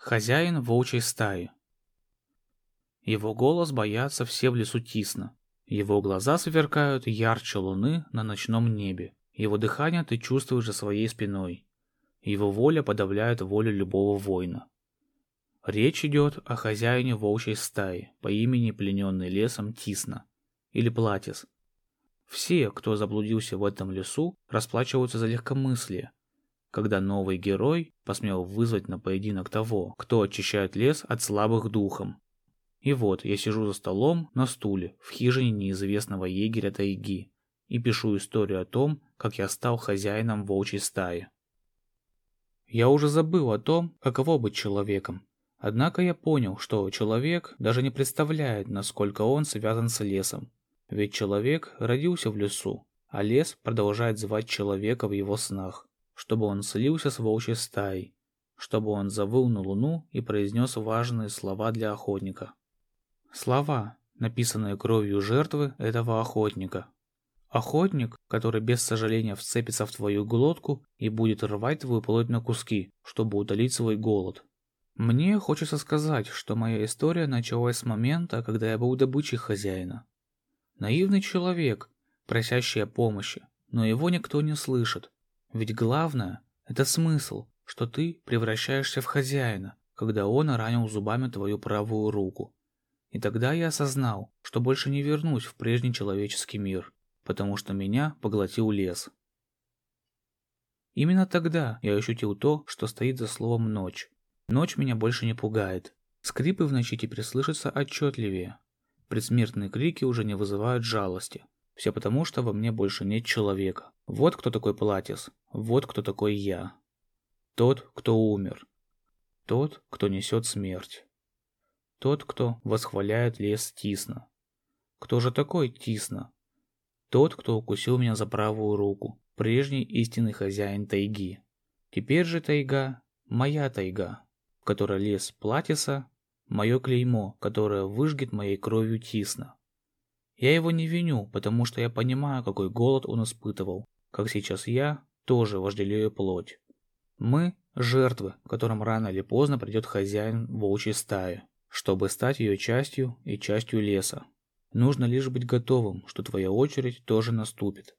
Хозяин волчьей стаи. Его голос боятся все в лесу тисно. Его глаза сверкают ярче луны на ночном небе. Его дыхание ты чувствуешь за своей спиной. Его воля подавляет волю любого воина. Речь идет о хозяине волчьей стаи по имени плененный лесом Тисна или Платис. Все, кто заблудился в этом лесу, расплачиваются за легкомыслие, когда новый герой посмел вызвать на поединок того, кто очищает лес от слабых духом. И вот я сижу за столом на стуле в хижине неизвестного егеря тайги и пишу историю о том, как я стал хозяином волчьей стаи. Я уже забыл о том, каково быть человеком. Однако я понял, что человек даже не представляет, насколько он связан с лесом. Ведь человек родился в лесу, а лес продолжает звать человека в его снах чтобы он слился с волчьей стаей, чтобы он завыл на луну и произнес важные слова для охотника. Слова, написанные кровью жертвы этого охотника. Охотник, который без сожаления вцепится в твою глотку и будет рвать твою плоть на куски, чтобы утолить свой голод. Мне хочется сказать, что моя история началась с момента, когда я был добычей хозяина. Наивный человек, просящий о помощи, но его никто не слышит, ведь главное – это смысл, что ты превращаешься в хозяина, когда он ранил зубами твою правую руку. И тогда я осознал, что больше не вернусь в прежний человеческий мир, потому что меня поглотил лес. Именно тогда я ощутил то, что стоит за словом «ночь». Ночь меня больше не пугает. Скрипы в ночи теперь слышатся отчетливее. Предсмертные крики уже не вызывают жалости. Все потому, что во мне больше нет человека. Вот кто такой Платис. Вот кто такой я. Тот, кто умер. Тот, кто несет смерть. Тот, кто восхваляет лес Тисна. Кто же такой Тисна? Тот, кто укусил меня за правую руку. Прежний истинный хозяин тайги. Теперь же тайга – моя тайга, в которой лес Платиса – мое клеймо, которое выжгет моей кровью Тисна. Я его не виню, потому что я понимаю, какой голод он испытывал, как сейчас я тоже вожделею плоть. Мы – жертвы, которым рано или поздно придет хозяин волчьей стаи, чтобы стать ее частью и частью леса. Нужно лишь быть готовым, что твоя очередь тоже наступит.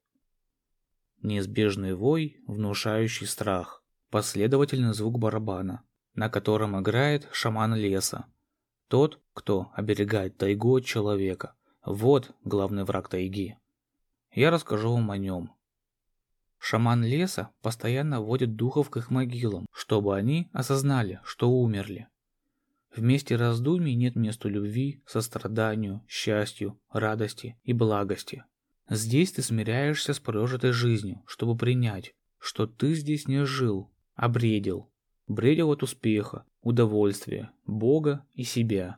Неизбежный вой, внушающий страх. Последовательный звук барабана, на котором играет шаман леса. Тот, кто оберегает тайгу от человека – вот главный враг тайги. Я расскажу вам о нем. Шаман леса постоянно водит духов к их могилам, чтобы они осознали, что умерли. В месте раздумий нет места любви, состраданию, счастью, радости и благости. Здесь ты смиряешься с прожитой жизнью, чтобы принять, что ты здесь не жил, а бредил. Бредил от успеха, удовольствия, Бога и себя.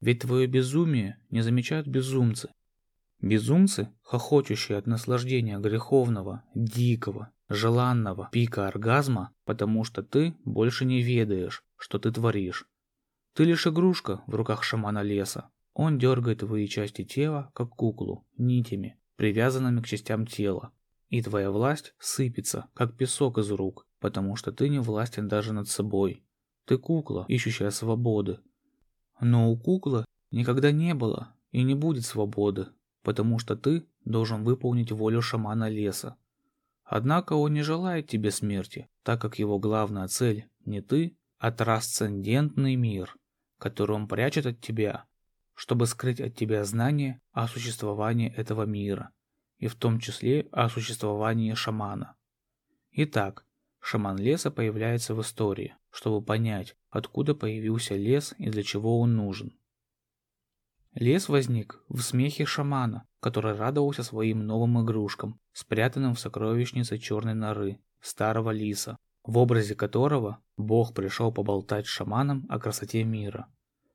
Ведь твое безумие не замечают безумцы. Безумцы, хохочущие от наслаждения греховного, дикого, желанного пика оргазма, потому что ты больше не ведаешь, что ты творишь. Ты лишь игрушка в руках шамана леса. Он дергает твои части тела, как куклу, нитями, привязанными к частям тела. И твоя власть сыпется, как песок из рук, потому что ты не властен даже над собой. Ты кукла, ищущая свободы, но у куклы никогда не было и не будет свободы, потому что ты должен выполнить волю шамана леса. Однако он не желает тебе смерти, так как его главная цель не ты, а трансцендентный мир, который он прячет от тебя, чтобы скрыть от тебя знание о существовании этого мира, и в том числе о существовании шамана. Итак, шаман леса появляется в истории, чтобы понять, откуда появился лес и для чего он нужен. Лес возник в смехе шамана, который радовался своим новым игрушкам, спрятанным в сокровищнице черной норы, старого лиса, в образе которого Бог пришел поболтать с шаманом о красоте мира.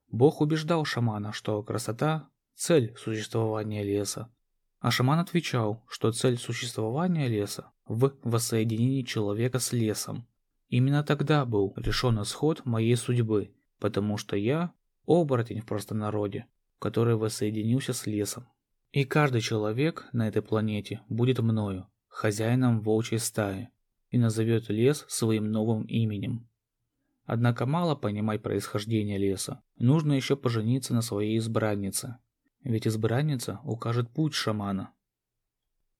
Бог убеждал шамана, что красота – цель существования леса. А шаман отвечал, что цель существования леса в воссоединении человека с лесом, Именно тогда был решен исход моей судьбы, потому что я – оборотень в простонародье, который воссоединился с лесом. И каждый человек на этой планете будет мною, хозяином волчьей стаи, и назовет лес своим новым именем. Однако мало понимать происхождение леса. Нужно еще пожениться на своей избраннице. Ведь избранница укажет путь шамана.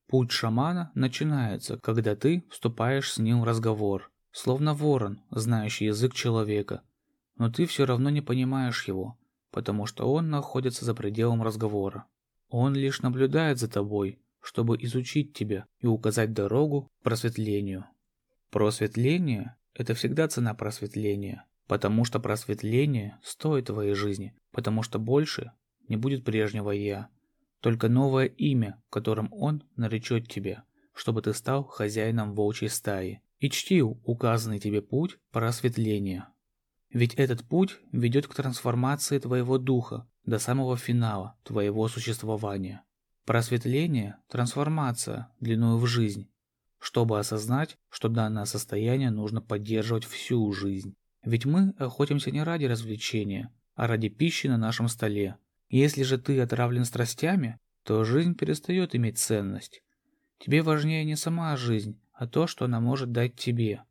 Путь шамана начинается, когда ты вступаешь с ним в разговор, словно ворон, знающий язык человека. Но ты все равно не понимаешь его, потому что он находится за пределом разговора. Он лишь наблюдает за тобой, чтобы изучить тебя и указать дорогу к просветлению. Просветление – это всегда цена просветления, потому что просветление стоит твоей жизни, потому что больше не будет прежнего «я», только новое имя, которым он наречет тебя, чтобы ты стал хозяином волчьей стаи и чтил указанный тебе путь просветления. Ведь этот путь ведет к трансформации твоего духа до самого финала твоего существования. Просветление – трансформация длиною в жизнь, чтобы осознать, что данное состояние нужно поддерживать всю жизнь. Ведь мы охотимся не ради развлечения, а ради пищи на нашем столе. Если же ты отравлен страстями, то жизнь перестает иметь ценность. Тебе важнее не сама жизнь, а то, что она может дать тебе.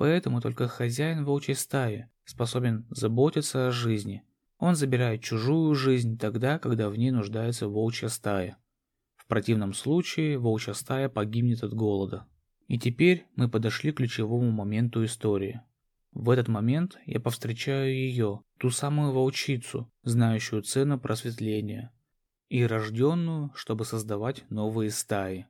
Поэтому только хозяин волчьей стаи способен заботиться о жизни – он забирает чужую жизнь тогда, когда в ней нуждается волчья стая. В противном случае волчья стая погибнет от голода. И теперь мы подошли к ключевому моменту истории. В этот момент я повстречаю ее, ту самую волчицу, знающую цену просветления, и рожденную, чтобы создавать новые стаи.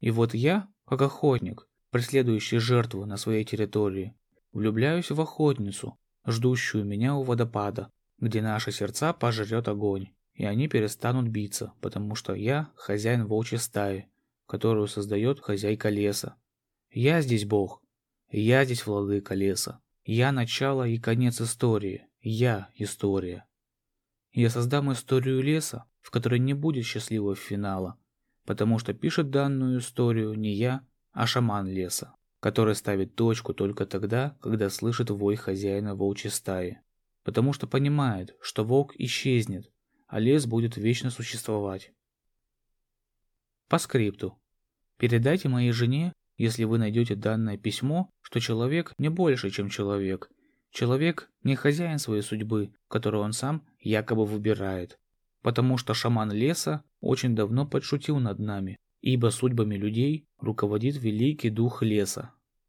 И вот я, как охотник, преследующий жертву на своей территории, влюбляюсь в охотницу, ждущую меня у водопада, где наши сердца пожрет огонь, и они перестанут биться, потому что я хозяин волчьей стаи, которую создает хозяйка леса. Я здесь бог, я здесь владыка леса. Я начало и конец истории, я история. Я создам историю леса, в которой не будет счастливого финала, потому что пишет данную историю не я, а шаман леса, который ставит точку только тогда, когда слышит вой хозяина волчьей стаи потому что понимает, что волк исчезнет, а лес будет вечно существовать. По скрипту. Передайте моей жене, если вы найдете данное письмо, что человек не больше, чем человек. Человек не хозяин своей судьбы, которую он сам якобы выбирает. Потому что шаман леса очень давно подшутил над нами, ибо судьбами людей руководит великий дух леса.